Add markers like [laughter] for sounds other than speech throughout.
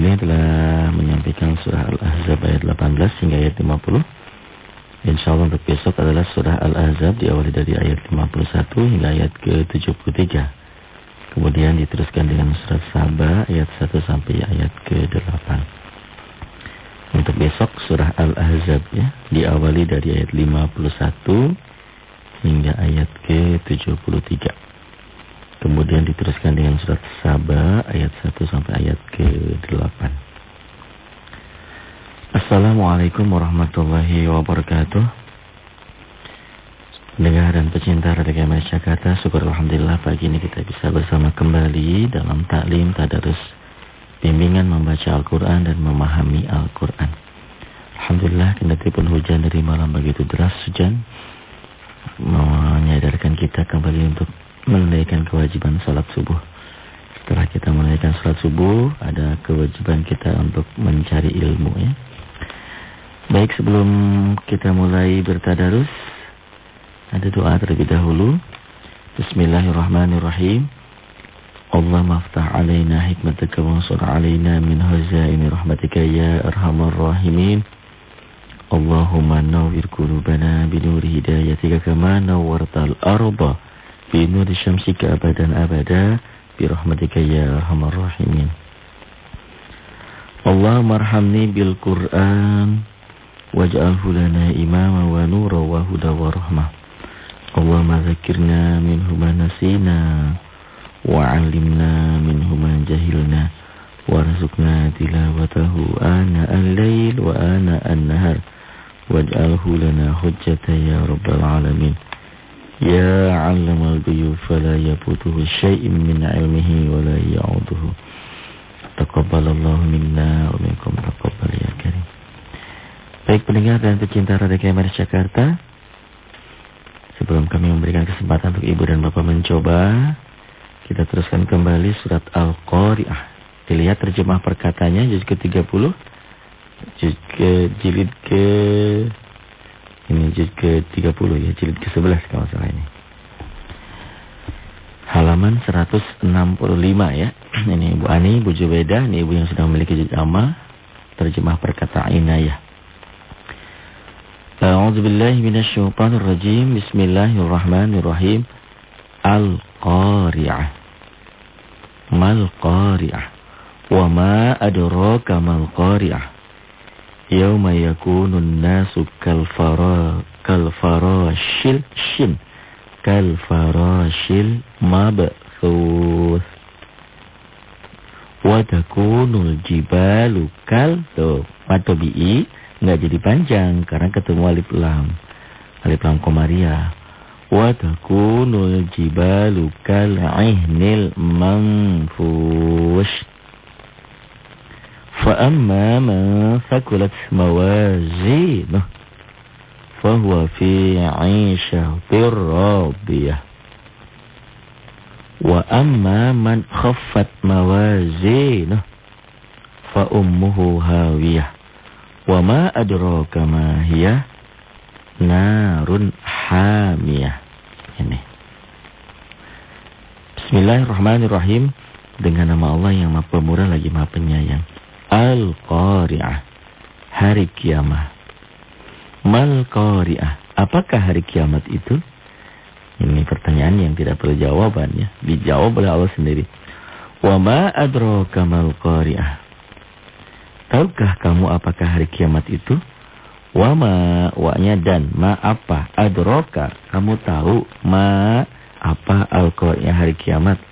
Ini telah menyampaikan surah Al-Ahzab ayat 18 hingga ayat 50. Insya Allah untuk besok adalah surah Al-Ahzab diawali dari ayat 51 hingga ayat ke-73. Kemudian diteruskan dengan surat Sabah ayat 1 sampai ayat ke-8. Untuk besok surah Al-Ahzab ya diawali dari ayat 51 hingga ayat ke-73. Kemudian diteruskan dengan surat Sabah ayat 1 sampai ayat ke-8. Assalamualaikum warahmatullahi wabarakatuh. Dengar dan pecinta Radio Kemas Jakarta, syukur Alhamdulillah pagi ini kita bisa bersama kembali dalam taklim tadarus bimbingan membaca Al-Quran dan memahami Al-Quran. Alhamdulillah kendati pun hujan dari malam begitu deras hujan menyadarkan kita kembali untuk menunaikan kewajiban salat subuh. Setelah kita menunaikan salat subuh, ada kewajiban kita untuk mencari ilmu ya. Baik sebelum kita mulai bertadarus, ada doa terlebih dahulu. Bismillahirrahmanirrahim. Allah maftah alaina hikmataka wa ansur alaina min hazaini rahmatika ya arhamar rahimin. Allahumma nawwir qulubana binuri hidayatika kama nawwartal arda fi nuri syamsika abadan abada bi rahmatika ya arhamar rahimin. Allahumma arhamni bil Qur'an waj'alhu lana imama wa nura wa huda wa rahmah. Allahumma dzakirna minhu nasina wa 'allimna minhu ma jahilna warzuqna tilawatahu ana al-lail wa ana an-nahar. Waj'alhu lana hujjatan ya rabbal alamin Ya 'allamal ghuyub fala yafutuhu syai'un min 'ilmihi wa la ya'uduhu. Taqabbalallahu minna wa minkum taqabbal ya karim. Baik pendengar dan pecinta Radio KMR Jakarta, sebelum kami memberikan kesempatan untuk ibu dan bapak mencoba, kita teruskan kembali surat Al-Qari'ah. Dilihat terjemah perkataannya juz ke-30, juz ke jilid ke ini jilid ke-30 ya, jilid ke-11 kalau salah ini. Halaman 165 ya. Ini Ibu Ani, Ibu Jubeda, ini Ibu yang sudah memiliki jilid amma. Terjemah perkataan inayah. A'udzu billahi. Bismillahirrahmanirrahim. Al-Qari'ah. Mal Qari'ah. Wa ma adraka mal Yawma yakunun nasu kalfara kalfarashil shin kalfarashil mabthus wa takunul jibalu kal tuh matobi'i enggak jadi panjang karena ketemu alif lam. Alif lam komaria wa takunul jibalu kal ihnil manfush فأما من ثقلت موازينه فهو في عيشة راضية وأما من خفت موازينه فأمه هاوية وما أدراك ما هي نار حامية ini Bismillahirrahmanirrahim dengan nama Allah yang Maha Pemurah lagi Maha Penyayang Al-Qari'ah. Hari kiamat. Mal Qari'ah. Apakah hari kiamat itu? Ini pertanyaan yang tidak perlu jawabannya. Dijawab oleh Allah sendiri. Wa ma adraka mal Qari'ah. Tahukah kamu apakah hari kiamat itu? Wa ma wa-nya dan ma apa? Adraka. Kamu tahu ma apa al-Qari'ah hari kiamat?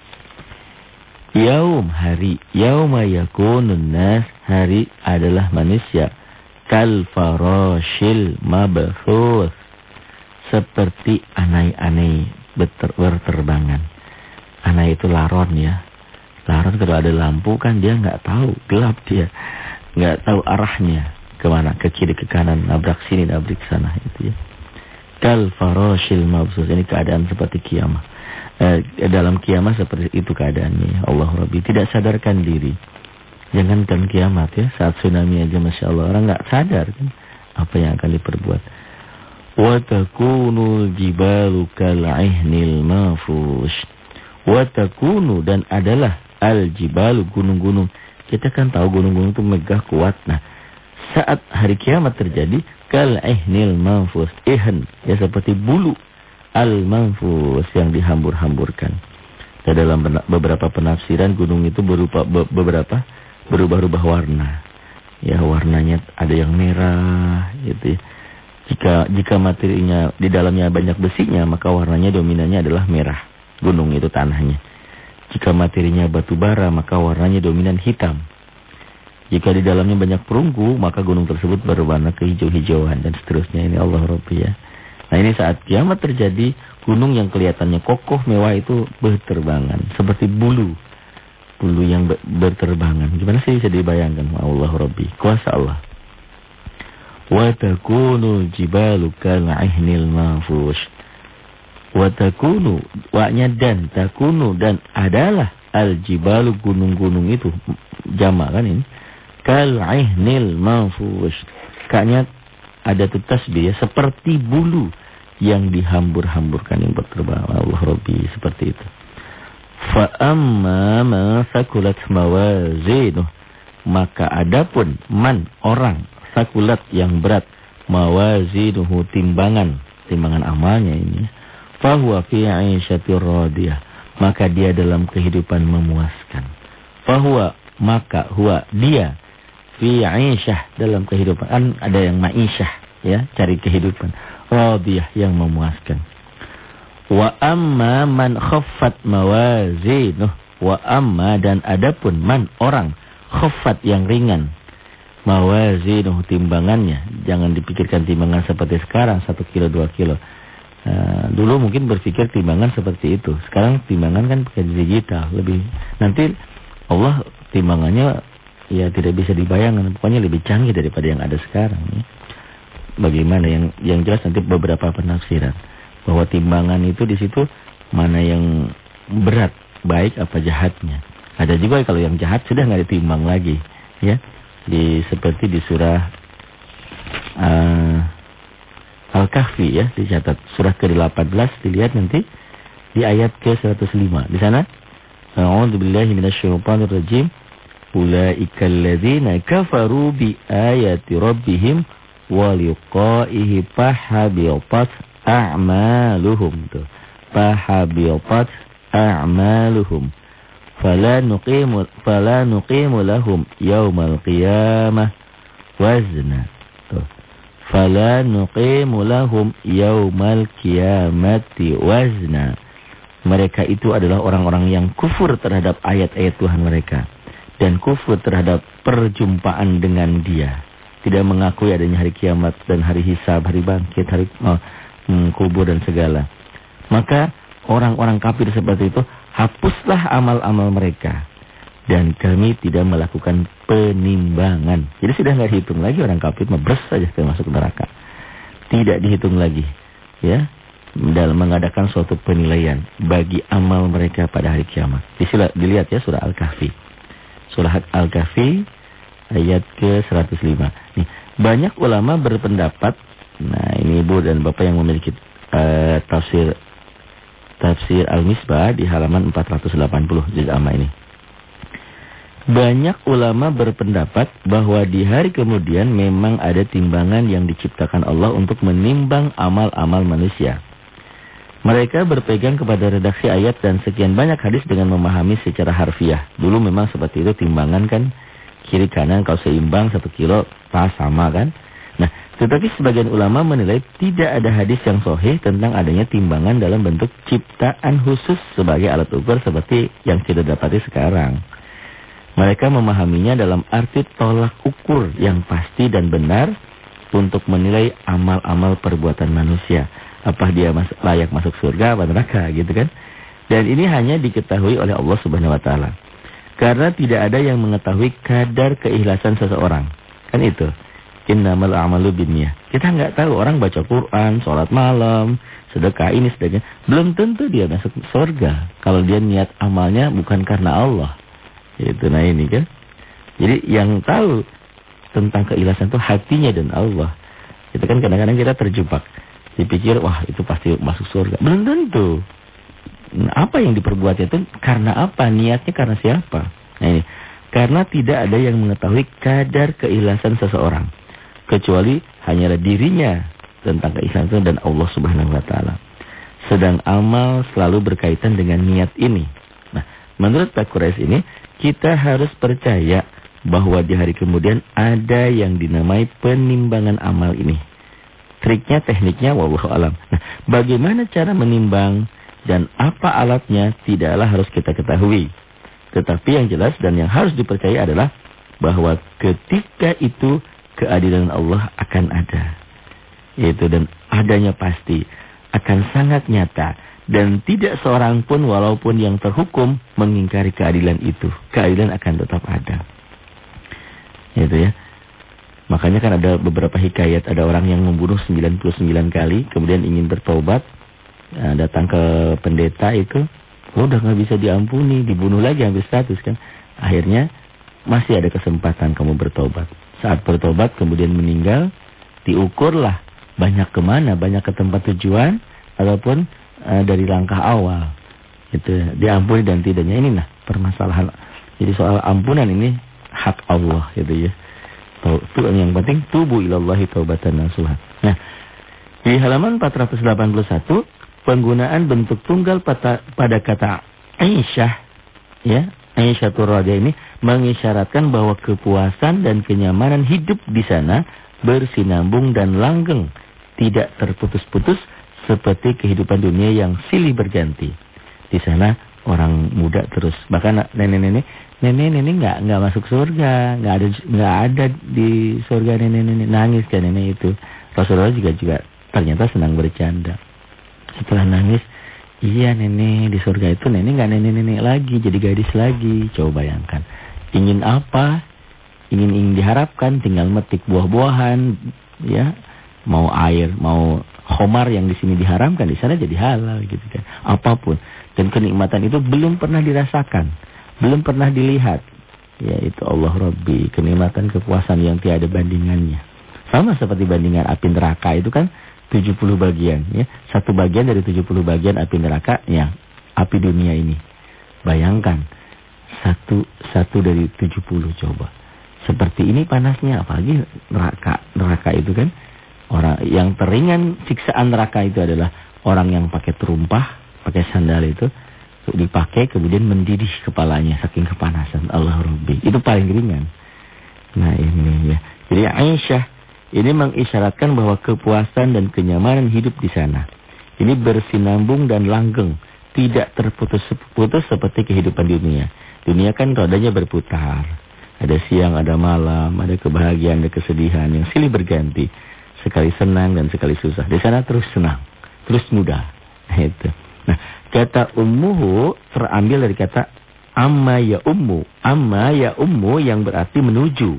Yaum hari yauma yakunun nas hari adalah manusia kal mabthus seperti anai-anai berterbangan. Anai itu laron ya. Laron kalau ada lampu kan dia nggak tahu, gelap dia. nggak tahu arahnya ke mana, ke kiri ke kanan, nabrak sini, nabrak sana itu ya. Kal mabthus ini keadaan seperti kiamat eh, dalam kiamat seperti itu keadaannya. Allah Rabbi tidak sadarkan diri. Jangankan kiamat ya, saat tsunami aja Masya Allah orang nggak sadar kan apa yang akan diperbuat. Wa takunu jibalu kal'ihnil mafus. Wa takunu dan adalah al jibalu gunung-gunung Kita kan tahu gunung-gunung itu megah kuat. Nah, saat hari kiamat terjadi, kal ihnil manfus. Ihan, ya seperti bulu al-manfus yang dihambur-hamburkan. Dan dalam beberapa penafsiran gunung itu berupa beberapa berubah-ubah warna. Ya, warnanya ada yang merah gitu ya. Jika jika materinya di dalamnya banyak besinya, maka warnanya dominannya adalah merah. Gunung itu tanahnya. Jika materinya batu bara, maka warnanya dominan hitam. Jika di dalamnya banyak perunggu, maka gunung tersebut berwarna kehijau-hijauan dan seterusnya. Ini Allah Rabbi ya. Nah ini saat kiamat terjadi, gunung yang kelihatannya kokoh mewah itu berterbangan. Seperti bulu. Bulu yang berterbangan. Gimana sih bisa dibayangkan? Allah Rabbi. Kuasa Allah. Wa takunu jibalu kal'ihnil mafush. Watakunu, waknya dan, takunu dan adalah al-jibalu gunung-gunung itu. Jama kan ini. Kal'ihnil mafus. Kaknya ada tuh tasbih ya. Seperti bulu yang dihambur-hamburkan yang berterbang. Allah Rabbi seperti itu. Fa'amma ma sakulat mawazinuh. Maka adapun man orang sakulat yang berat mawazinuhu timbangan. Timbangan amalnya ini fahuwa fi 'aisyatir radiyah maka dia dalam kehidupan memuaskan fahuwa maka huwa dia fi 'aisyah dalam kehidupan. Kan ada yang ma'isyah ya cari kehidupan. Radiyah yang memuaskan. Wa amma man khaffat mawazinuh. Wa amma dan adapun man orang khaffat yang ringan. Mawazinuh timbangannya. Jangan dipikirkan timbangan seperti sekarang satu kilo dua kilo. Nah, dulu mungkin berpikir timbangan seperti itu. Sekarang timbangan kan pakai digital, lebih nanti Allah timbangannya ya tidak bisa dibayangkan, pokoknya lebih canggih daripada yang ada sekarang. Ya. Bagaimana yang yang jelas nanti beberapa penafsiran bahwa timbangan itu di situ mana yang berat, baik apa jahatnya. Ada juga kalau yang jahat sudah nggak ditimbang lagi, ya. Di seperti di surah uh, Al-Kahfi ya dicatat surah ke-18 dilihat nanti di ayat ke-105 di sana A'udzubillahi minasyaitonir rajim ulaikal ladzina kafaru bi ayati rabbihim wa liqa'ihi a'maluhum. Tuh fahabitat a'maluhum. Fala nuqimu fala nuqimu lahum yaumal qiyamah wazna. Tuh fala nuqimu lahum yaumal qiyamati wazna. Mereka itu adalah orang-orang yang kufur terhadap ayat-ayat Tuhan mereka dan kufur terhadap perjumpaan dengan Dia. Tidak mengakui adanya hari kiamat dan hari hisab, hari bangkit, hari oh, hmm, kubur dan segala. Maka orang-orang kafir seperti itu hapuslah amal-amal mereka dan kami tidak melakukan penimbangan. Jadi sudah nggak dihitung lagi orang kafir mebres saja masuk neraka. Tidak dihitung lagi, ya, dalam mengadakan suatu penilaian bagi amal mereka pada hari kiamat. Disila, dilihat ya surah Al-Kahfi. Surah Al-Kahfi ayat ke-105. Nih, banyak ulama berpendapat, nah ini Ibu dan Bapak yang memiliki uh, tafsir tafsir Al-Misbah di halaman 480 juz amma ini. Banyak ulama berpendapat bahwa di hari kemudian memang ada timbangan yang diciptakan Allah untuk menimbang amal-amal manusia. Mereka berpegang kepada redaksi ayat dan sekian banyak hadis dengan memahami secara harfiah. Dulu memang seperti itu timbangan kan kiri kanan kalau seimbang satu kilo pas sama kan. Nah, tetapi sebagian ulama menilai tidak ada hadis yang sahih tentang adanya timbangan dalam bentuk ciptaan khusus sebagai alat ukur seperti yang kita dapati sekarang. Mereka memahaminya dalam arti tolak ukur yang pasti dan benar untuk menilai amal-amal perbuatan manusia. Apa dia mas layak masuk surga atau neraka gitu kan. Dan ini hanya diketahui oleh Allah Subhanahu wa taala. Karena tidak ada yang mengetahui kadar keikhlasan seseorang. Kan itu. Innamal a'malu binniyah. Kita nggak tahu orang baca Quran, sholat malam, sedekah ini sedekah. Belum tentu dia masuk surga kalau dia niat amalnya bukan karena Allah. Itu nah ini kan. Jadi yang tahu tentang keikhlasan itu hatinya dan Allah. Itu kan kadang-kadang kita terjebak. Dipikir wah itu pasti masuk surga. Belum tentu. Nah, apa yang diperbuat itu karena apa? Niatnya karena siapa? Nah ini. Karena tidak ada yang mengetahui kadar keikhlasan seseorang. Kecuali hanyalah dirinya tentang keikhlasan dan Allah subhanahu wa ta'ala. Sedang amal selalu berkaitan dengan niat ini. Nah, menurut Pak Quraisy ini, kita harus percaya bahwa di hari kemudian ada yang dinamai penimbangan amal ini. Triknya, tekniknya, wallahu alam. Nah, bagaimana cara menimbang dan apa alatnya tidaklah harus kita ketahui. Tetapi yang jelas dan yang harus dipercaya adalah bahwa ketika itu keadilan Allah akan ada. Yaitu dan adanya pasti akan sangat nyata dan tidak seorang pun walaupun yang terhukum mengingkari keadilan itu. Keadilan akan tetap ada. Yaitu ya. Makanya kan ada beberapa hikayat ada orang yang membunuh 99 kali kemudian ingin bertobat nah, datang ke pendeta itu oh, udah nggak bisa diampuni dibunuh lagi hampir status kan akhirnya masih ada kesempatan kamu bertobat saat bertobat kemudian meninggal, diukurlah banyak ke mana, banyak ke tempat tujuan ataupun uh, dari langkah awal. Itu diampuni dan tidaknya ini nah permasalahan. Jadi soal ampunan ini hak Allah gitu ya. Itu yang penting tubuh ilallahi taubatan nasuha. Nah, di halaman 481 penggunaan bentuk tunggal pada, pada kata Aisyah ya Aisyah Radhiyallahu ini mengisyaratkan bahwa kepuasan dan kenyamanan hidup di sana bersinambung dan langgeng, tidak terputus-putus seperti kehidupan dunia yang silih berganti. Di sana orang muda terus, bahkan nenek-nenek, nenek-nenek nggak nggak masuk surga, nggak ada nggak ada di surga nenek-nenek nangis kan nenek itu. Rasulullah juga juga ternyata senang bercanda. Setelah nangis, Iya nenek di surga itu nenek nggak nenek-nenek lagi jadi gadis lagi. Coba bayangkan. Ingin apa? Ingin ingin diharapkan tinggal metik buah-buahan ya. Mau air, mau homar yang di sini diharamkan di sana jadi halal gitu kan. Apa pun. Dan kenikmatan itu belum pernah dirasakan. Belum pernah dilihat. Ya itu Allah Rabbi. Kenikmatan kepuasan yang tiada bandingannya. Sama seperti bandingan api neraka itu kan 70 bagian ya. Satu bagian dari 70 bagian api neraka ya, api dunia ini. Bayangkan satu satu dari 70 coba. Seperti ini panasnya apalagi neraka. Neraka itu kan orang yang teringan siksaan neraka itu adalah orang yang pakai terumpah, pakai sandal itu dipakai kemudian mendidih kepalanya saking kepanasan Allah Rabbi. Itu paling ringan. Nah ini ya. Jadi Aisyah ini mengisyaratkan bahwa kepuasan dan kenyamanan hidup di sana. Ini bersinambung dan langgeng. Tidak terputus-putus seperti kehidupan dunia. Dunia kan rodanya berputar. Ada siang, ada malam, ada kebahagiaan, ada kesedihan yang silih berganti. Sekali senang dan sekali susah. Di sana terus senang, terus mudah. Nah, itu. Nah, kata ummuhu terambil dari kata amma ya ummu. Amma ya ummu yang berarti menuju.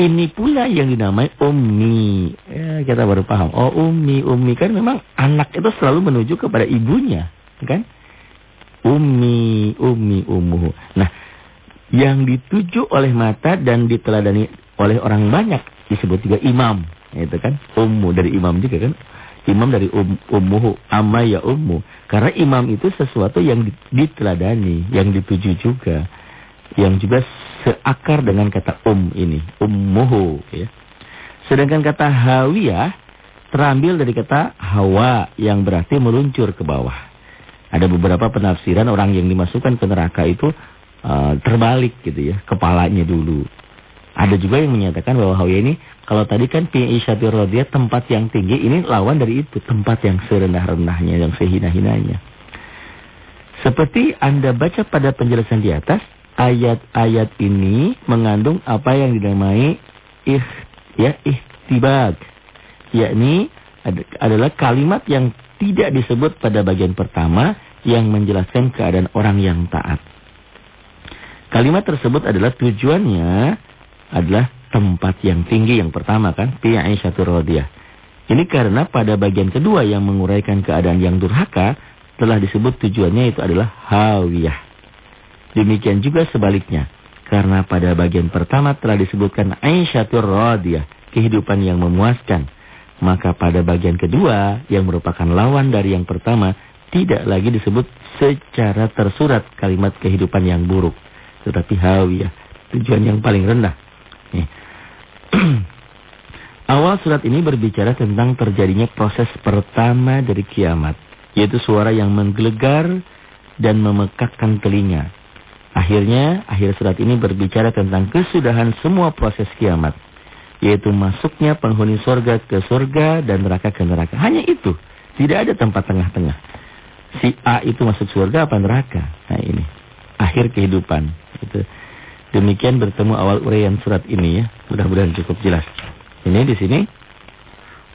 Ini pula yang dinamai ummi. Ya, kita baru paham. Oh ummi, ummi kan memang anak itu selalu menuju kepada ibunya. Kan? Ummi, ummi, umuhu. Nah, yang dituju oleh mata dan diteladani oleh orang banyak disebut juga imam. Itu kan ummu dari imam juga kan. Imam dari um, ummuhu, amma ya ummu. Karena imam itu sesuatu yang diteladani, yang dituju juga yang juga seakar dengan kata um ini, ummuhu ya. Sedangkan kata hawiyah terambil dari kata hawa yang berarti meluncur ke bawah. Ada beberapa penafsiran orang yang dimasukkan ke neraka itu uh, terbalik gitu ya, kepalanya dulu. Ada juga yang menyatakan bahwa hawiyah ini kalau tadi kan pi'isyatir radiyah tempat yang tinggi, ini lawan dari itu, tempat yang serendah-rendahnya, yang sehina-hinanya. Seperti Anda baca pada penjelasan di atas, ayat-ayat ini mengandung apa yang dinamai ih, ya, ihtibag. Yakni adalah kalimat yang tidak disebut pada bagian pertama yang menjelaskan keadaan orang yang taat. Kalimat tersebut adalah tujuannya adalah tempat yang tinggi yang pertama kan, fi Aisyah Ini karena pada bagian kedua yang menguraikan keadaan yang durhaka telah disebut tujuannya itu adalah hawiyah. Demikian juga sebaliknya. Karena pada bagian pertama telah disebutkan Aisyatur Radiyah, kehidupan yang memuaskan. Maka pada bagian kedua yang merupakan lawan dari yang pertama tidak lagi disebut secara tersurat kalimat kehidupan yang buruk. tetapi hawiyah. Tujuan yang paling rendah. Nih. [clears throat] Awal surat ini berbicara tentang terjadinya proses pertama dari kiamat. Yaitu suara yang menggelegar dan memekakkan telinga. Akhirnya, akhir surat ini berbicara tentang kesudahan semua proses kiamat. Yaitu masuknya penghuni surga ke surga dan neraka ke neraka. Hanya itu. Tidak ada tempat tengah-tengah. Si A itu masuk surga apa neraka? Nah ini. Akhir kehidupan. Itu. Demikian bertemu awal uraian surat ini ya. Mudah-mudahan cukup jelas. Ini di sini.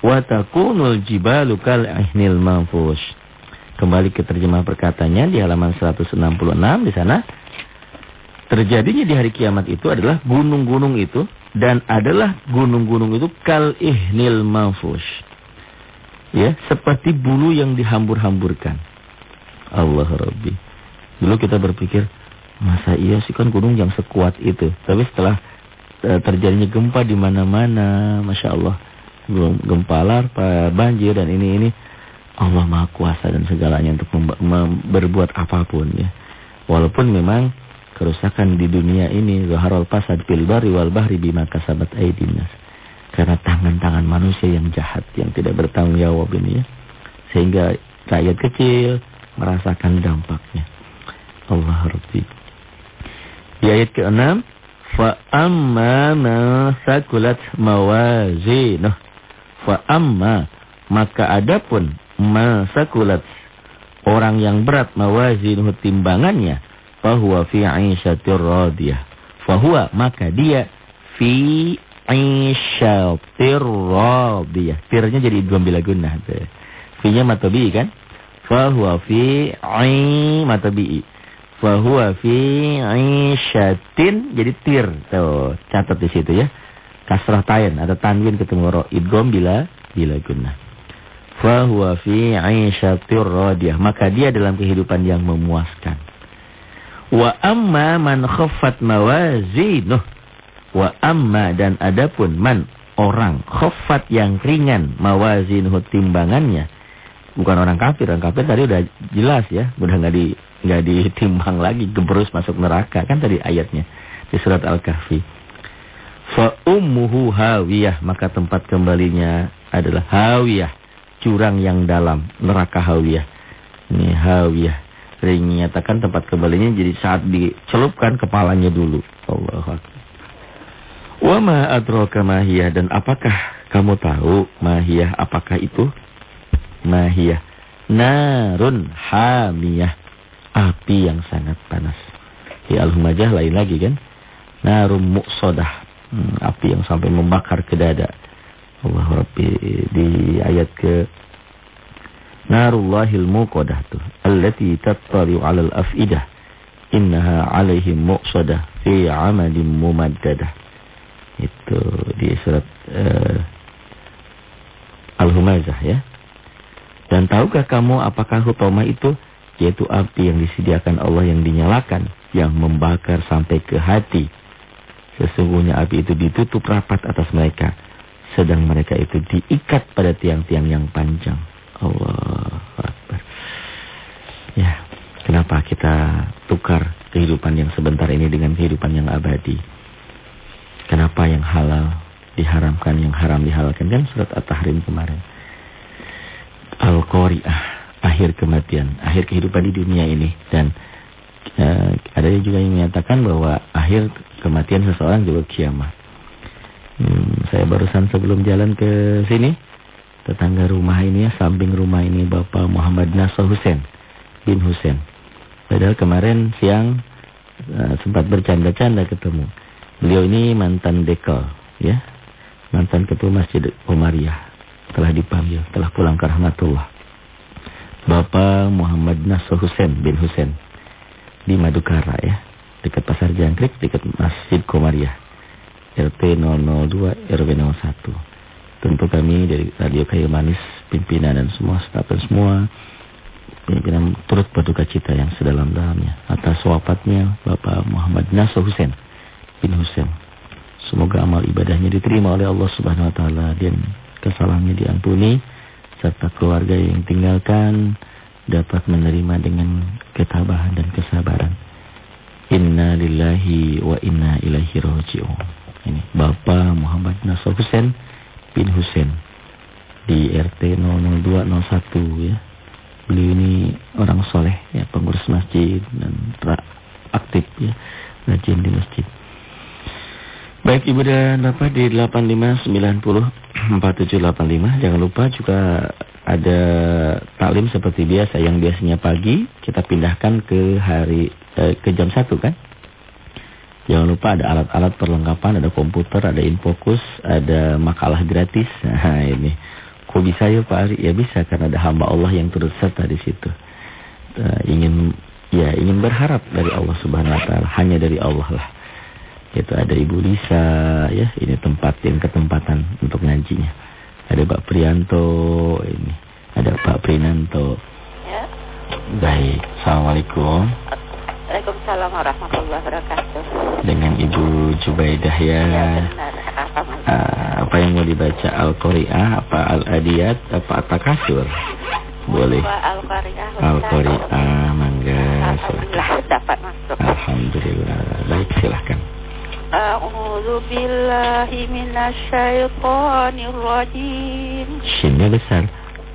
Watakunul jibalu kal ihnil. Kembali ke terjemah perkatanya di halaman 166 di sana. Terjadinya di hari kiamat itu adalah gunung-gunung itu dan adalah gunung-gunung itu kal ihnil manfush. Ya, seperti bulu yang dihambur-hamburkan. Allah Rabbi. Dulu kita berpikir, masa iya sih kan gunung yang sekuat itu. Tapi setelah e, terjadinya gempa di mana-mana, Masya Allah. Gempa larpa, banjir dan ini, ini. Allah Maha Kuasa dan segalanya untuk berbuat apa pun ya. Walaupun memang kerusakan di dunia ini zaharul fasad fil bari wal bahri bima kasabat aydinnas. Karena tangan-tangan manusia yang jahat yang tidak bertanggung jawab ini ya. Sehingga rakyat kecil merasakan dampaknya. Allah Rabbi. Di ayat ke-6, fa amma ma sakulat mawazinuh. Fa amma maka adapun ma sakulat orang yang berat mawazinuh timbangannya fahuwa fi 'aisyatir radiyah. Fahuwa maka dia fi 'aisyatir radiyah. Tirnya jadi dua bila gunnah. Fi-nya matabi kan? fahuwa fi ai mata bi fahuwa fi aisyatin jadi tir. Tuh catat di situ ya. Kasrah tayin ada tanwin ketemu ro. Idgham bila? Bila guna fahuwa fi radiyah maka dia dalam kehidupan yang memuaskan. Wa amma man khaffat mawazinuh. Wa amma dan adapun man orang khaffat yang ringan mawazinuh timbangannya. Bukan orang kafir. Orang kafir tadi udah jelas ya, udah nggak di nggak ditimbang lagi, gebrus masuk neraka kan tadi ayatnya di surat Al-Kahfi. Fa ummuhu hawiyah, maka tempat kembalinya adalah hawiyah, jurang yang dalam, neraka hawiyah. Ini hawiyah. Sering menyatakan tempat kembalinya jadi saat dicelupkan kepalanya dulu. Allah Akbar. Wa ma adraka mahiyah dan apakah kamu tahu mahiyah apakah itu? mahiyah. Narun hamiyah. Api yang sangat panas. Di Al-Humajah lain lagi kan. Narun muqsodah. Hmm, api yang sampai membakar ke dada. Allah Rabbi di ayat ke Narullahil muqadah tuh. Allati tattari'u 'alal af'idah. Innaha 'alaihim muqsadah fi 'amalin mumaddadah. Itu di surat uh, Al-Humazah ya. Dan tahukah kamu apakah hutoma itu? Yaitu api yang disediakan Allah yang dinyalakan. Yang membakar sampai ke hati. Sesungguhnya api itu ditutup rapat atas mereka. Sedang mereka itu diikat pada tiang-tiang yang panjang. Allah Akbar. Ya, kenapa kita tukar kehidupan yang sebentar ini dengan kehidupan yang abadi? Kenapa yang halal diharamkan, yang haram dihalalkan? Kan surat At-Tahrim kemarin. Al-Qari'ah, akhir kematian, akhir kehidupan di dunia ini dan uh, ada juga yang menyatakan bahwa akhir kematian seseorang juga kiamat. Hmm, saya barusan sebelum jalan ke sini, tetangga rumah ini ya, samping rumah ini Bapak Muhammad Nasr Hussein bin Hussein. Padahal kemarin siang uh, sempat bercanda-canda ketemu. Beliau ini mantan dekal, ya, mantan ketua Masjid Umariyah telah dipanggil, telah pulang ke rahmatullah. Bapak Muhammad Nasr Hussein bin Hussein di Madukara ya, dekat Pasar Jangkrik, dekat Masjid Komariah. RT 002 RW 01. Tentu kami dari Radio Kayu Manis, pimpinan dan semua staf dan semua pimpinan turut berduka cita yang sedalam-dalamnya atas wafatnya Bapak Muhammad Nasr Hussein bin Hussein. Semoga amal ibadahnya diterima oleh Allah Subhanahu wa taala dan kesalahannya diampuni serta keluarga yang tinggalkan dapat menerima dengan ketabahan dan kesabaran. Inna lillahi wa inna ilaihi raji'un. Ini Bapak Muhammad Nasr Hussein bin Hussein di RT 00201 ya. Beliau ini orang soleh ya, pengurus masjid dan aktif ya, rajin di masjid. Baik Ibu dan Bapak di 85904785 jangan lupa juga ada taklim seperti biasa yang biasanya pagi kita pindahkan ke hari eh, ke jam 1 kan. Jangan lupa ada alat-alat perlengkapan, ada komputer, ada infokus, ada makalah gratis. [laughs] Nah ini, kok bisa ya Pak Ari? Ya bisa karena ada hamba Allah yang turut serta di situ. Uh, ingin ya ingin berharap dari Allah Subhanahu Wa Taala, hanya dari Allah lah. Itu ada Ibu Lisa ya, ini tempat yang ketempatan untuk ngajinya. Ada Pak Prianto ini, ada Pak Prinanto. Ya. Baik, Assalamualaikum. Waalaikumsalam warahmatullahi wabarakatuh. Dengan Ibu Jubaidah ya. Ya benar. Apa, uh, apa yang mau dibaca Al-Qari'ah, apa Al-Adiyat, apa At-Takasur? Boleh. Al-Qari'ah. Al-Qari'ah, mangga. Alhamdulillah dapat masuk. Alhamdulillah. Baik, silahkan. A'udzu billahi minasyaitonir rajim. Shinnya besar.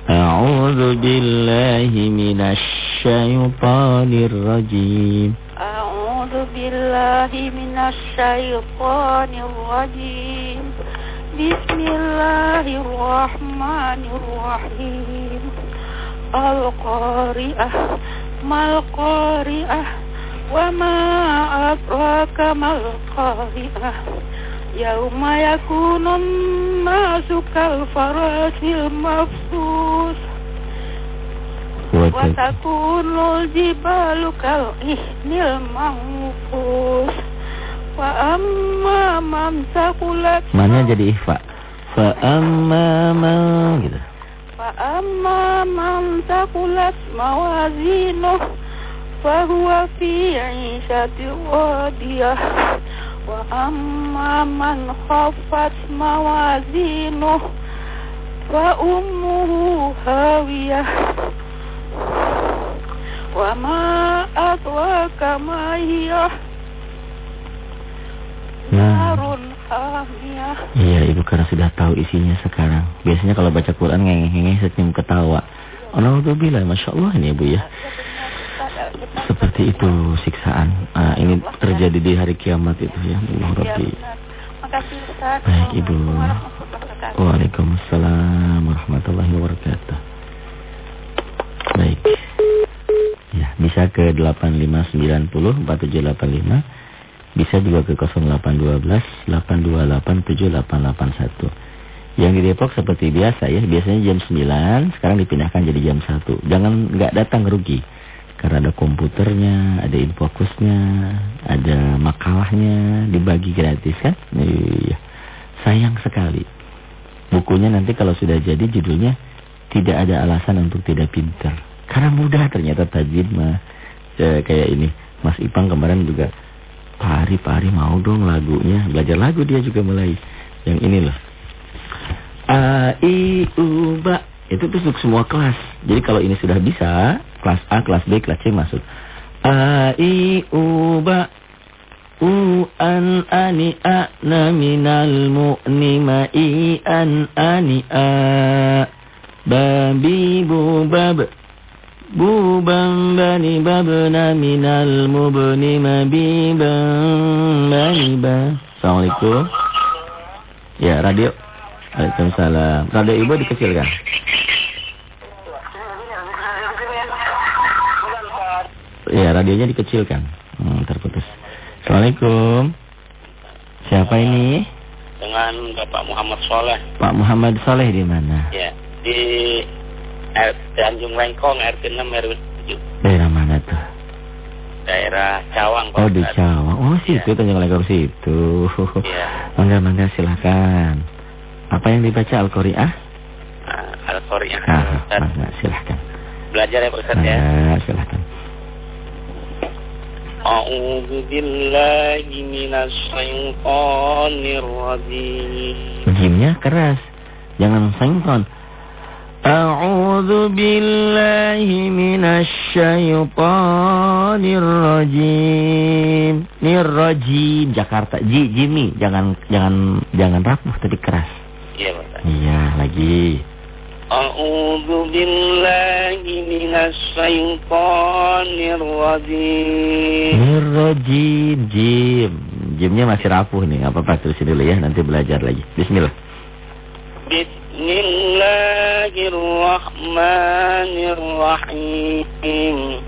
A'udzu billahi minasyaitonir rajim. A'udzu billahi minasyaitonir rajim. Bismillahirrahmanirrahim. Al-Qari'ah Mal-Qari'ah Wa ma adraka mal-Qari'ah Yauma yakunun nasu kal farasil mafsus Wa takunul jibalu kal ihnil manfus Wa amma man sakulat Mana jadi ihfa? Fa amma man gitu. Fa amma man sakulat mawazinuh Wa amma man khaffat mawazinuh Fa ummuhu hawiyah Wa ma adraka ma hiya Nah. Narun hamiyah Iya, Ibu karena sudah tahu isinya sekarang. Biasanya kalau baca Quran ngengeh-ngengeh senyum ketawa. Alhamdulillah, Masya Allah ini Ibu ya. Seperti itu siksaan. Ah, ini terjadi di hari kiamat itu ya. Allah Rabbi. Makasih Ustaz Baik, Ibu. Waalaikumsalam warahmatullahi wabarakatuh. Baik. Ya, bisa ke 8590 4785. Bisa juga ke 0812 828 7881. Yang di Depok seperti biasa ya, biasanya jam 9, sekarang dipindahkan jadi jam 1. Jangan nggak datang rugi. Karena ada komputernya, ada infokusnya, ada makalahnya, dibagi gratis kan? Iya. Sayang sekali. Bukunya nanti kalau sudah jadi judulnya tidak ada alasan untuk tidak pintar. Karena mudah ternyata tajwid mah. E, kayak ini. Mas Ipang kemarin juga Pak Ari, Pak Ari mau dong lagunya. Belajar lagu dia juga mulai. Yang ini loh. A, I, U, Ba. Itu untuk semua kelas. Jadi kalau ini sudah bisa, kelas A, kelas B, kelas C masuk. A, I, U, Ba. U, An, Ani, A, Na, Minal, Mu, Ni, Ma, I, An, Ani, A. Babi, Bu, Bab. Buban bani babna minal mubni mabiban bani ba. Assalamualaikum. Ya, radio. Waalaikumsalam. Radio ibu dikecilkan. Ya, radionya dikecilkan. Hmm, terputus. Assalamualaikum. Siapa ini? dengan Bapak Muhammad Soleh. Pak Muhammad Soleh di mana? Ya, di R Tanjung Lengkong RT 6 RW 7. Daerah mana tuh? Daerah Cawang. Pak Oh di. Cawang. Oh situ Ya. Tanjung Lekor situ. Iya. Mangga mangga silakan. Apa yang dibaca Al-Qari'ah? Al-Qari'ah. Ah, Ustadz. mangga silakan. Belajar ya Pak Ustadz ya. Silakan. A'udzu billahi minasy syaithanir rajim. Jimnya keras. Jangan sengkon. A'udzu billahi minasy syaithanir rajim. Nirrajim Jakarta. Ji Jimmy, jangan jangan jangan rapuh tapi keras. Iya, Pak. Iya, lagi. A'udzu billahi minasy syaithanir rajim. Nirrajim, Jim. Jimnya masih rapuh nih, nggak apa-apa terusin dulu ya, nanti belajar lagi. Bismillah. Bismillahirrahmanirrahim.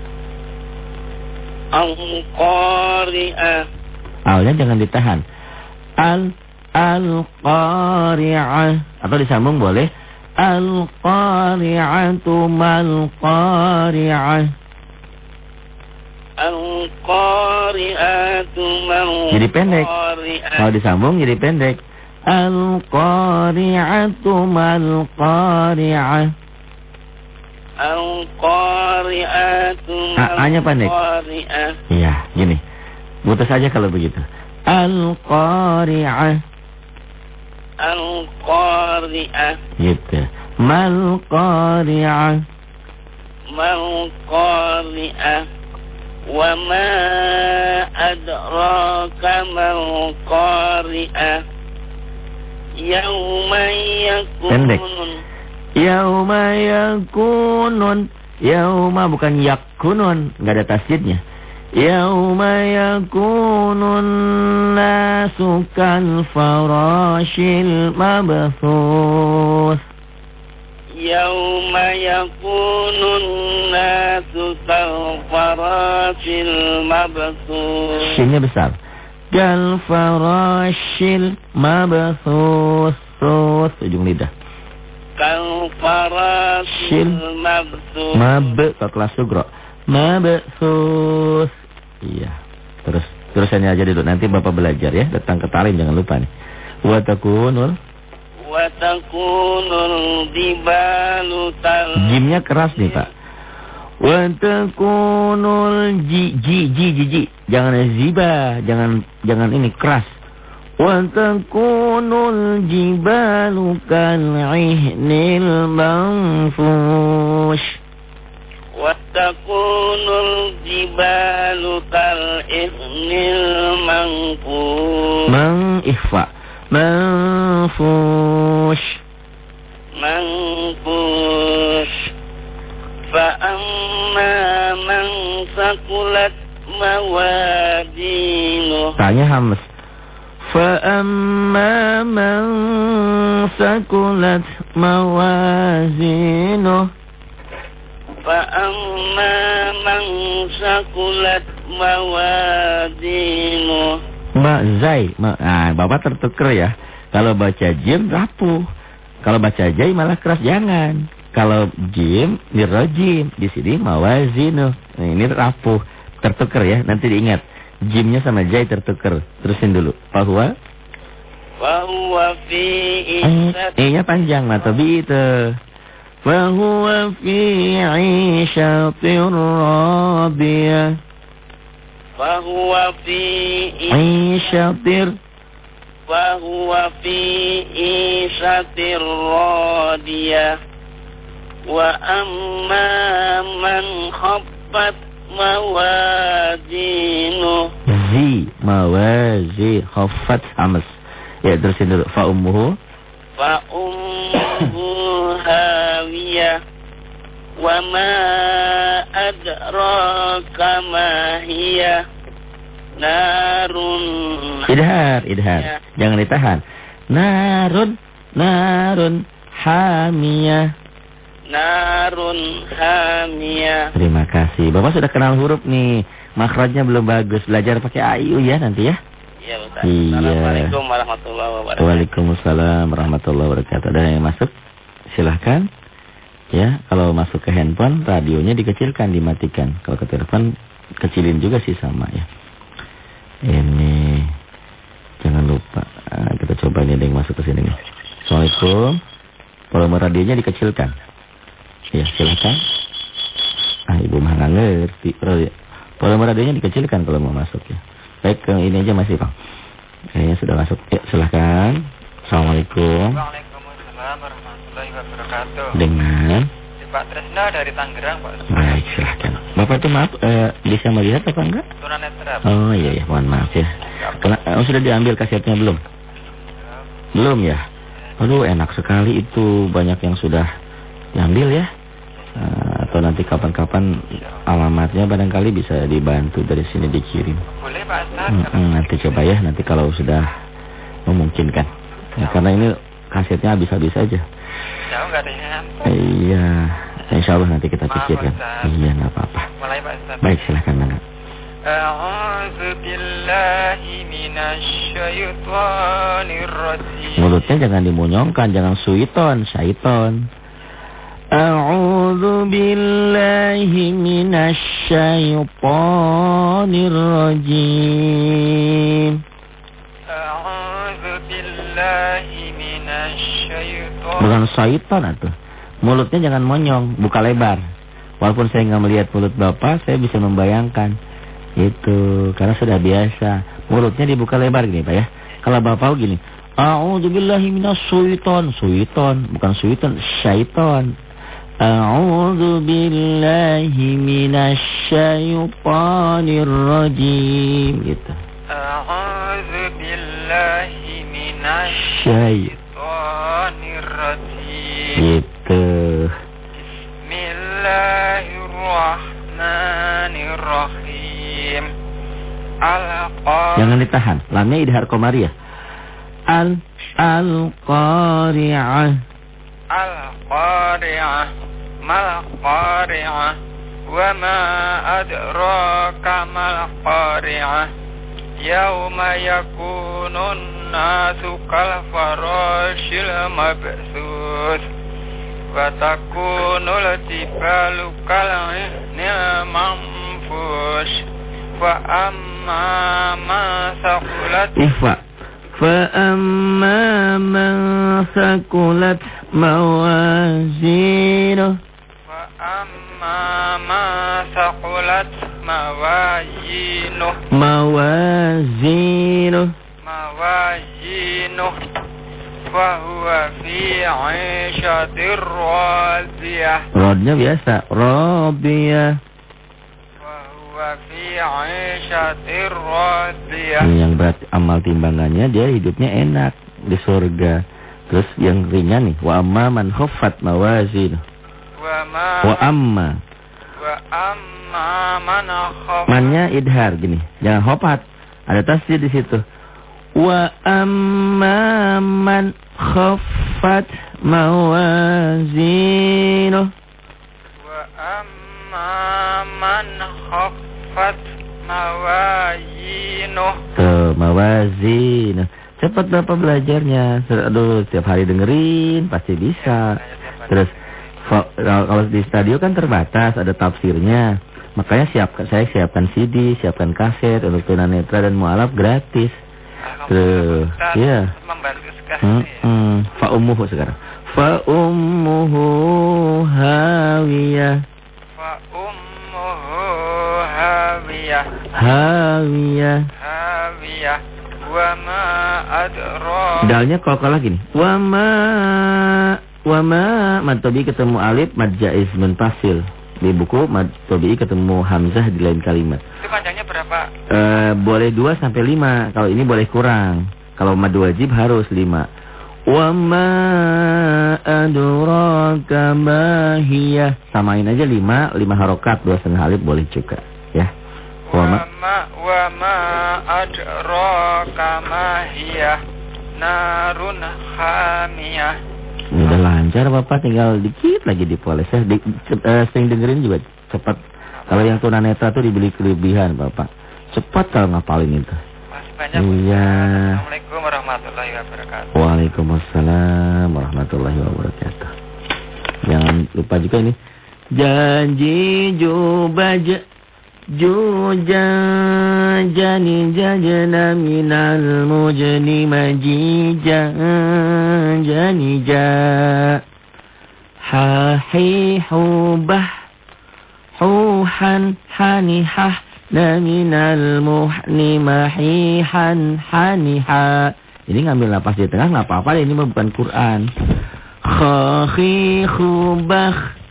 Al-Qari'ah. Alnya jangan ditahan. Al Al-Qari'ah. Atau disambung boleh. Al-Qari'atu mal-Qari'ah. Al-Qari'atu mal Jadi pendek. Kalau disambung jadi pendek. Al-Qari'atu mal-Qari'ah. Al-Qari'atu A- A-nya pendek. Iya, gini. Putus aja kalau begitu. Al-Qari'ah. Al-Qari'ah. Gitu. Mal-Qari'ah. Mal Qari'ah. Wa ma adraka mal Qari'ah. Yauma Pendek. yakunun. Yauma yakunun. Yauma bukan yakunun. Nggak ada tasjidnya. Kal farashil mabthus. Yauma yakunun nasu kal farashil mabthus. Shinnya besar. Kal farashil mabthus. Ujung lidah. Kal farashil Shin. mabthus. Mab, kelas sugro. Mabthus. Iya. Terus terusannya aja dulu. Nanti Bapak belajar ya. Datang ke talim jangan lupa nih. Wa takunul. Wa takunul jibalu tal. Jimnya keras nih, Pak. Wa takunul ji ji ji ji ji. Jangan ziba, jangan jangan ini keras. Wa takunul jibalu kal ihnil manfush. Wa takunul jibalu kal ihnil manfush. Mang ihfa. Manfush. Manfush. Fa amma man sakulat mawazinu. Tanya hamas. فأما من ثقلت موازينه Amma man sakulat mawazinu. Mbak Zai, ma ah, Bapak tertuker ya. Kalau baca jim rapuh. Kalau baca jai malah keras jangan. Kalau jim dirojim di sini mawazinu. Nah, ini rapuh, tertuker ya. Nanti diingat. Jimnya sama jai tertuker. Terusin dulu. Bahwa Wa huwa fi isat. E-nya panjang mata itu. Bahwa fi isyatir radiyah. Fa huwa fi Isyatir فهو في عيشة راضية وأما من خفت موازينه Zi mawazi khafat hamas. Ya terusin dulu. Fa ummuhu فأمه هاوية وما أدراك ما هي نار idhar, idhar. Ya. Jangan ditahan. Narun, narun hamiyah. نار حامية Terima kasih. Bapak sudah kenal huruf nih. Makhrajnya belum bagus. Belajar pakai ayu ya nanti ya. Ya Ustaz. Iya. Assalamualaikum warahmatullahi wabarakatuh. Waalaikumsalam warahmatullahi wabarakatuh. Ada yang masuk? Silahkan. Ya, kalau masuk ke handphone, radionya dikecilkan, dimatikan. Kalau ke telepon, kecilin juga sih sama ya. Ini, jangan lupa. Ah, kita coba ini yang masuk ke sini nih. Assalamualaikum. Volume radionya dikecilkan. Ya, silahkan. Ah, ibu mah nggak ngerti. Volume radionya dikecilkan kalau mau masuk ya. Baik, ini aja masih Bang. Kayaknya sudah masuk. Ya, silahkan. Assalamualaikum. Waalaikumsalam. Dengan Pak Tresna dari Tangerang, Pak. Baik, silahkan. Bapak tuh maaf, eh, bisa melihat apa enggak? Tunanetra. Oh iya, iya, mohon maaf ya. Kena, eh, sudah diambil kasetnya belum? Belum ya? Aduh, enak sekali itu. Banyak yang sudah diambil ya. Eh, atau nanti kapan-kapan alamatnya barangkali bisa dibantu dari sini dikirim. Boleh Pak Ustaz. Hmm, hmm, nanti coba ya, nanti kalau sudah memungkinkan. Ya, karena ini kasetnya habis-habis aja. Jauh nggak ada yang nganter. Iya, insya Allah nanti kita Maaf, pikirkan. Ustaz. Iya, nggak apa-apa. Mulai Pak Ustaz. Baik, silahkan Nana. A'udzu billahi minasyaitonir rajim. Mulutnya jangan dimunyongkan, jangan suiton, syaiton. A'udzu billahi minasyaitonir rajim. A'udzu billahi Bukan syaiton atuh. Mulutnya jangan monyong, buka lebar. Walaupun saya nggak melihat mulut Bapak, saya bisa membayangkan. Itu karena sudah biasa. Mulutnya dibuka lebar gini, Pak ya. Kalau Bapak gini, A'udzu billahi minasyaiton, syaiton, bukan syaiton, syaiton. A'udzu billahi minasyaitonir rajim gitu. A'udzu billahi Rajim. gitu. Bismillahirrahmanirrahim. Al-Qari'ah. Jangan ditahan. Lamnya idhar komariah. Al Al-Qari'ah. Al-Qari'ah. Mal-Qari'ah. Wa ma adraka mal-Qari'ah Yawma yakunun nasu kal farashil mabsus. Wa takunul jibalu kal ihnil manfush. Fa amma ma saqulat Ihfa. فأما من ثقلت موازينه وأما ما ثقلت Mawazino, Mawazino, Mawazino, Fahuwa fi aishatir radiyah. Rodnya biasa. Radiyah. Fahuwa fi aishatir radiyah. Ini yang berarti amal timbangannya dia hidupnya enak di surga. Terus yang ringan nih. Wa amma man mawazino. Wa amma. Wa amma. Mannya idhar gini. Jangan hopat. Ada tasdid di situ. Wa amma man khaffat mawazinu. Wa amma man khaffat mawazinu. Tuh, mawazinu. Cepat Bapak belajarnya. Aduh, setiap hari dengerin pasti bisa. Terus kalau kalau di stadion kan terbatas, ada tafsirnya. Makanya siapkan saya siapkan CD, siapkan kaset untuk tunanetra dan mualaf gratis. Tuh, Ustaz, iya. Membantu sekali. Hmm. Fa ummuhu sekarang. Fa ummuhu hawiyah. Wa ummuhu hawiyah. Hawiyah. Hawiyah. Wa ma adra. Dalnya kalau lagi nih. Wa ma wa ma mad tabi'i ketemu alif mad jaiz munfasil. Di buku mad tabi'i ketemu hamzah di lain kalimat. Itu panjangnya berapa? Eh boleh 2 sampai 5. Kalau ini boleh kurang. Kalau mad wajib harus 5. Wa ma adraka ma hiya. Samain aja 5, 5 harokat, 2 setengah alif boleh juga, ya. Wa ma Wa ma wa ma adraka ma hiya. Narun hamiyah. Lancar Bapak tinggal dikit lagi dipoles ya. Di, eh, sering dengerin juga cepat. Kalau yang tunanetra tuh dibeli kelebihan Bapak. Cepat kalau ngapalin itu. Masih banyak. Iya. Assalamualaikum warahmatullahi wabarakatuh. Waalaikumsalam warahmatullahi wabarakatuh. Jangan lupa juga ini. Janji jubaja jani jajana minal mujni majija ja hahi hubah huhan hanihah na minal muhni mahihan haniha ini ngambil napas di tengah nggak apa-apa ini bukan Quran Khakhi khubakh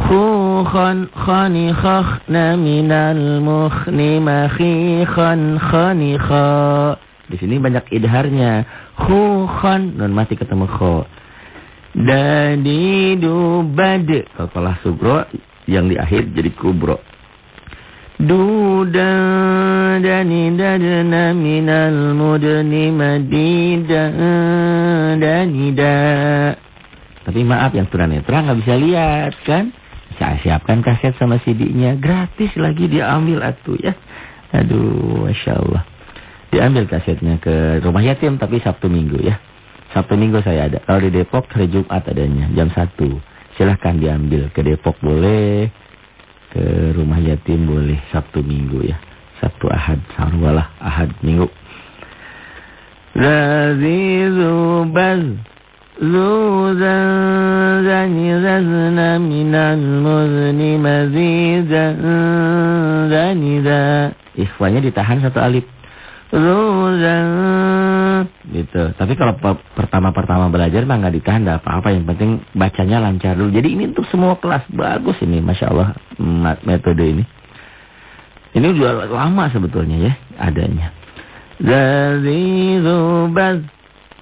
Khukhan khani khakhna minal mukhni makhikhan khani kha. Di sini banyak idharnya. Khukhan. Nun mati ketemu kho. Dadi dubad. Setelah subro yang di akhir jadi kubro. Duda dani dadna minal mudni madida danida. Tapi maaf yang tunanetra nggak bisa lihat kan? Saya siapkan kaset sama CD-nya gratis lagi dia ambil atuh ya. Aduh, masya Allah. Diambil kasetnya ke rumah yatim tapi Sabtu Minggu ya. Sabtu Minggu saya ada. Kalau di Depok hari Jumat adanya jam 1. Silahkan diambil ke Depok boleh ke rumah yatim boleh Sabtu Minggu ya. Sabtu Ahad, sarwalah Ahad Minggu. Lazizu baz zani zazna minal muzni mazizan zaniza. Ikhwanya ditahan satu alif. Zuzan gitu. Tapi kalau pertama-pertama belajar mah nggak ditahan enggak apa-apa. Yang penting bacanya lancar dulu. Jadi ini untuk semua kelas bagus ini, masya Allah metode ini. Ini udah lama sebetulnya ya adanya. Zazizu baz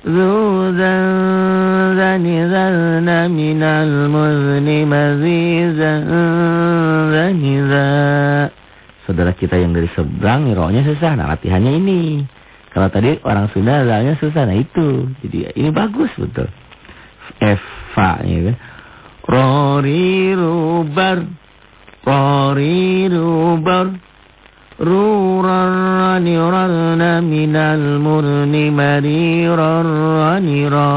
zuzan zani zalna minal muzni mazizan zaniza. Saudara kita yang dari seberang, rohnya susah. Nah latihannya ini. Kalau tadi orang Sunda zalnya susah. Nah itu. Jadi ini bagus betul. Eva ya kan. Rori rubar. Rori rubar. Rurarani rarna minal murni marirarani ra.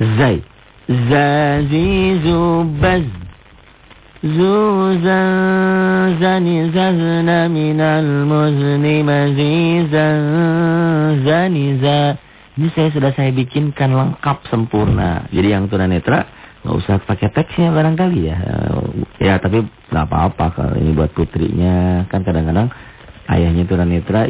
Zai. Zazi zubaz. Zani zazna minal muzni mazizan zaniza. Ini saya sudah saya bikinkan lengkap sempurna. Jadi yang tunanetra nggak usah pakai teksnya barangkali ya. Ya tapi nggak apa-apa kalau ini buat putrinya. Kan kadang-kadang ayahnya tunanetra,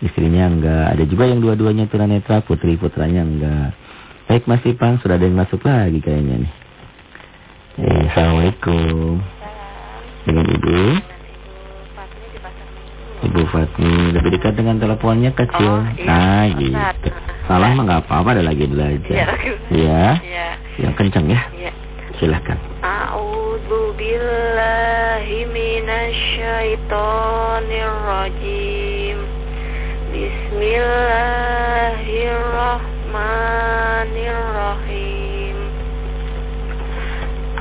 istrinya enggak. Ada juga yang dua-duanya tunanetra, putri putranya enggak. Baik Mas Ipang, sudah ada yang masuk lagi kayaknya nih. Eh, Assalamualaikum. Dengan Ibu? Ibu Fatmi. Lebih dekat dengan teleponnya kecil. Oh, iya. Nah, gitu. Salah mah nggak apa-apa, ada lagi belajar. Iya. Ya. Iya. Yang kencang ya. Iya. Silahkan. A'udzu billahi minasyaitonir rajim. Bismillahirrahmanirrahim.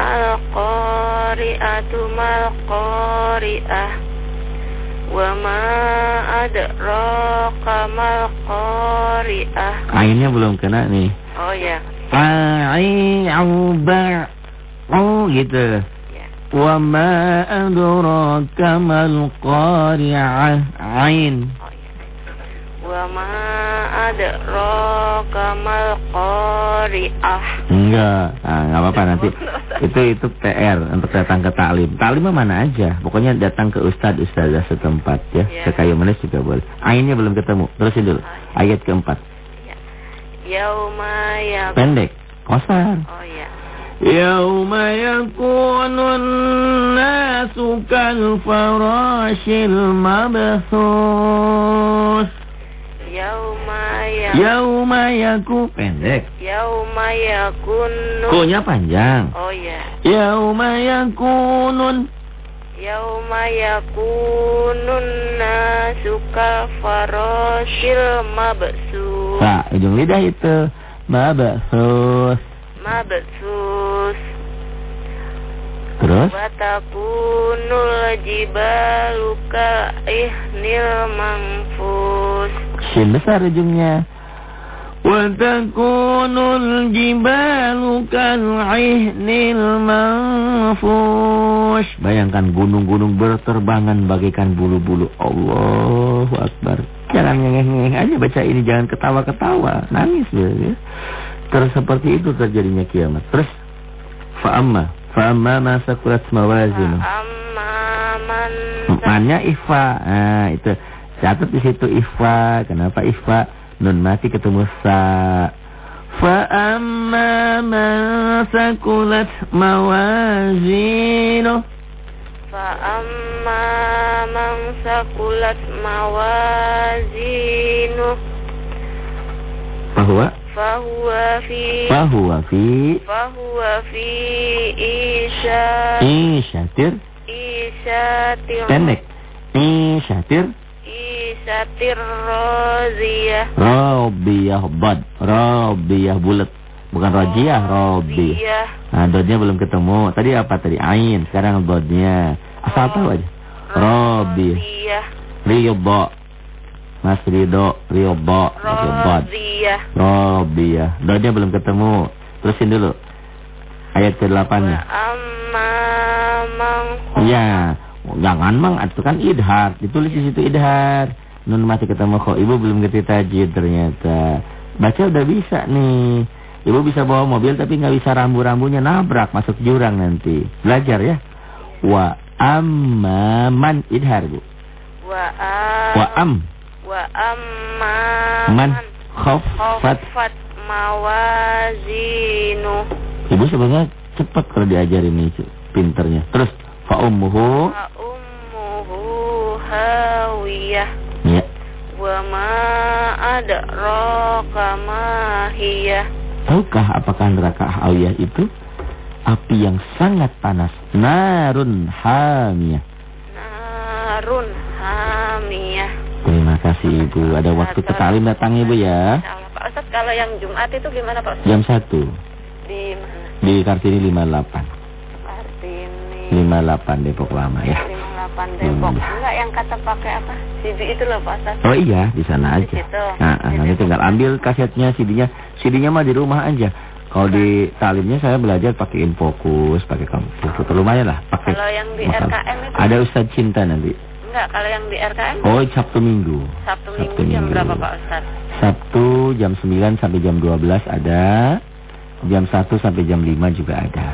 Al-qari'atu mal-qari'ah. Wa ma adraka mal-qari'ah. Ainnya belum kena nih. Oh ya. Fa'i'uba. Oh gitu. Ya. Wa ma adraka mal qari'ah. Ain. Oh ya. Adraka mal qari'ah. Enggak, nah, enggak apa-apa nanti Itu itu PR untuk datang ke taklim. Taklim mah mana aja. Pokoknya datang ke ustadz ustazah setempat ya. Ya. Ke kayu manis juga boleh. Ainnya belum ketemu. Terusin dulu. Ayat keempat. Yauma ya. Pendek. Kosar. Oh ya. يوم يكون الناس كالفراش المبثوث Yauma. Ya- ku yaku pendek. Yauma yakunun. Kunya panjang. Oh ya. Yauma yakunun. Yauma yakunun nasuka farosil mabsus. Nah, ujung lidah itu. mabesus. Mabesus. Terus? Watakunul jibaluka ihnil mangfus. shin besar ujungnya وتكون الجبال كالعهن المنفوش Bayangkan gunung-gunung berterbangan bagaikan bulu-bulu Allahu Akbar Jangan ngengeh-ngengeh aja baca ini Jangan ketawa-ketawa Nangis ya, ya. Terus seperti itu terjadinya kiamat Terus Fa'amma Fa'amma masa kurat mawazinu Amman Mannya ikhfa Nah itu Catat di situ ikhfa Kenapa ikhfa Nun mati ketemu sa فأما من ثقلت موازينه فأما من ثقلت موازينه فهو فهو في فهو في فهو في إيشة إيشة إيشة pendek Isyatir Isatir Roziyah. Robiyah bad. Robiyah bulat. Bukan Roziah. Robi. Nah, dodnya belum ketemu. Tadi apa tadi? Ain. Sekarang dodnya. Asal tahu aja. Robiyah. Riyobo. Mas Rido, Riyobo. Robiyah. Robiyah. Dodnya belum ketemu. Terusin dulu. Ayat ke-8 ya. Amma Iya. Jangan mang, itu kan idhar. Ditulis di situ idhar. Nun masih ketemu kok. Ibu belum ngerti tajwid ternyata. Baca udah bisa nih. Ibu bisa bawa mobil tapi nggak bisa rambu-rambunya nabrak masuk jurang nanti. Belajar ya. Wa amman idhar bu. Wa am. Wa am. Wa amman. Khafat. Khafat mawazinu. Ibu sebenarnya cepat kalau diajarin itu pinternya. Terus Fa ummuhu. Fa ummuhu hawiyah. Ya. Wa ma adraka ma Tahukah apakah neraka hawiyah itu? Api yang sangat panas. Narun hamiyah. Narun hamiyah. Terima kasih Ibu. Ada waktu ke datang Ibu ya. Pak Ustaz. Kalau yang Jumat itu gimana Pak Ustaz? Jam 1 Di mana? Di Kartini 58 Kartini 58 Depok Lama ya. 58 Depok. Hmm. Enggak yang kata pakai apa? CD itu loh Pak Ustadz. Oh iya, di sana Di aja. situ. Nah, ah, Di nanti situ. tinggal ambil kasetnya, CD-nya. CD-nya mah di rumah aja. Kalau di talimnya saya belajar pakai Infokus, pakai komputer. Lumayan lah, pakai. Kalau yang di. RKM itu? Ada Ustadz Cinta nanti. Enggak, kalau yang di RKM Oh, Sabtu Minggu. Sabtu Sabtu Minggu jam berapa Pak Ustadz? Sabtu jam 9 sampai jam 12 ada. Jam 1 sampai jam 5 juga ada.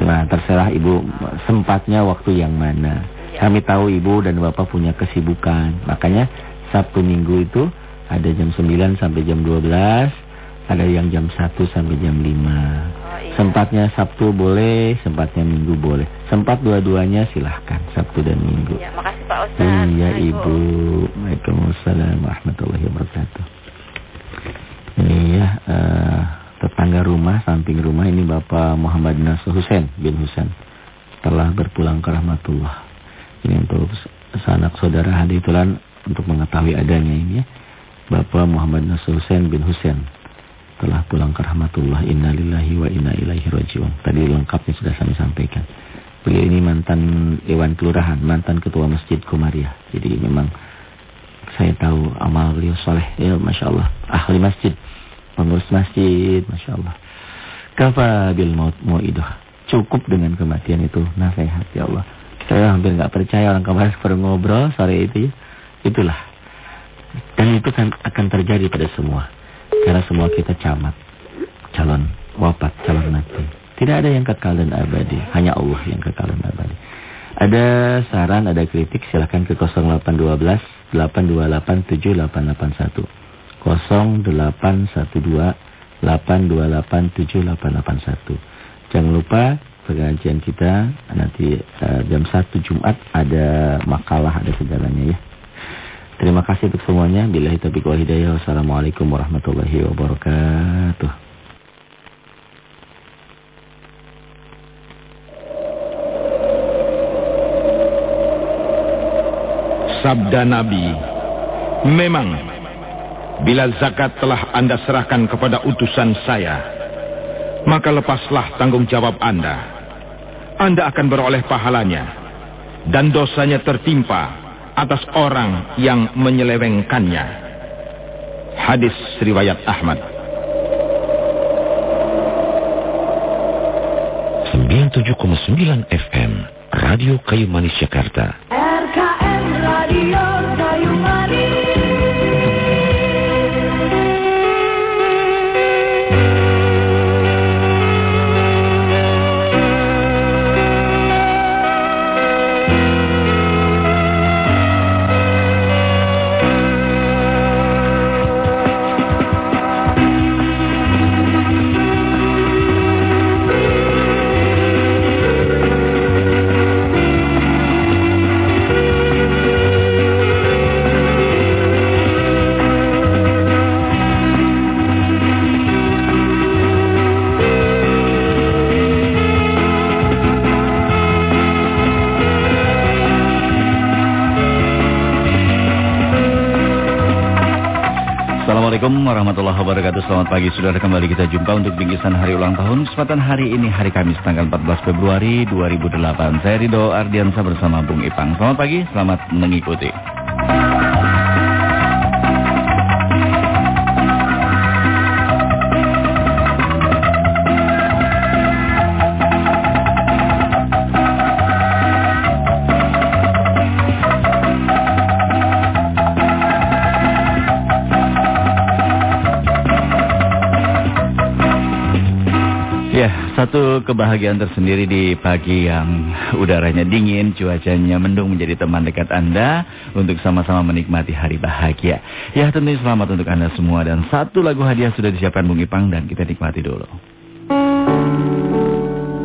Iya. Nah, terserah Ibu sempatnya waktu yang mana. Iya. Kami tahu Ibu dan Bapak punya kesibukan. Makanya Sabtu Minggu itu ada jam 9 sampai jam 12, ada yang jam 1 sampai jam 5. Oh iya. Sempatnya Sabtu boleh, sempatnya Minggu boleh. Sempat dua-duanya silahkan, Sabtu dan Minggu. Iya, makasih Pak Ustadz. Iya. Ibu. Waalaikumsalam warahmatullahi wabarakatuh. Ini ya eh, tetangga rumah, samping rumah ini Bapak Muhammad Nasr Husain bin Husain telah berpulang ke rahmatullah. Ini untuk sanak saudara haditulan untuk mengetahui adanya ini ya. Bapak Muhammad Nasr Husain bin Husain telah pulang ke rahmatullah. Innalillahi wa inna ilaihi rajiun. Tadi lengkapnya sudah saya sampaikan. Beliau ini mantan Dewan Kelurahan, mantan Ketua Masjid Kumaria. Jadi memang saya tahu amal beliau soleh. Ya, Masya Allah. Ahli masjid. Pengurus masjid. Masya Allah. Kafa bil maut mu'idah. Cukup dengan kematian itu. Nasihat ya Allah. Saya hampir nggak percaya orang kemarin baru ngobrol sore itu ya. Itulah. Dan itu kan akan terjadi pada semua. Karena semua kita camat. Calon wafat, calon mati. Tidak ada yang kekal dan abadi. Hanya Allah yang kekal dan abadi. Ada saran, ada kritik, silahkan ke 0812 828 7881. 0812 828 7881. Jangan lupa pengajian kita nanti uh, jam 1 Jumat ada makalah, ada segalanya ya. Terima kasih untuk semuanya. Bila taufiq wal hidayah. Wassalamualaikum warahmatullahi wabarakatuh. Sabda Nabi, memang bila zakat telah Anda serahkan kepada utusan saya, maka lepaslah tanggung jawab Anda. Anda akan beroleh pahalanya dan dosanya tertimpa atas orang yang menyelewengkannya. Hadis riwayat Ahmad. 97,9 FM Radio Kayu Manis Jakarta. RKM Radio Selamat pagi saudara. Kembali kita jumpa untuk bingkisan hari ulang tahun. Kesempatan hari ini hari Kamis tanggal 14 Februari 2008 Saya Rido Ardiansa bersama Bung Ipang. Selamat pagi, selamat mengikuti kebahagiaan tersendiri di pagi yang udaranya dingin, cuacanya mendung menjadi teman dekat Anda untuk sama-sama menikmati hari bahagia. Ya, tentunya selamat untuk Anda semua dan satu lagu hadiah sudah disiapkan Bung Ipang dan kita nikmati dulu.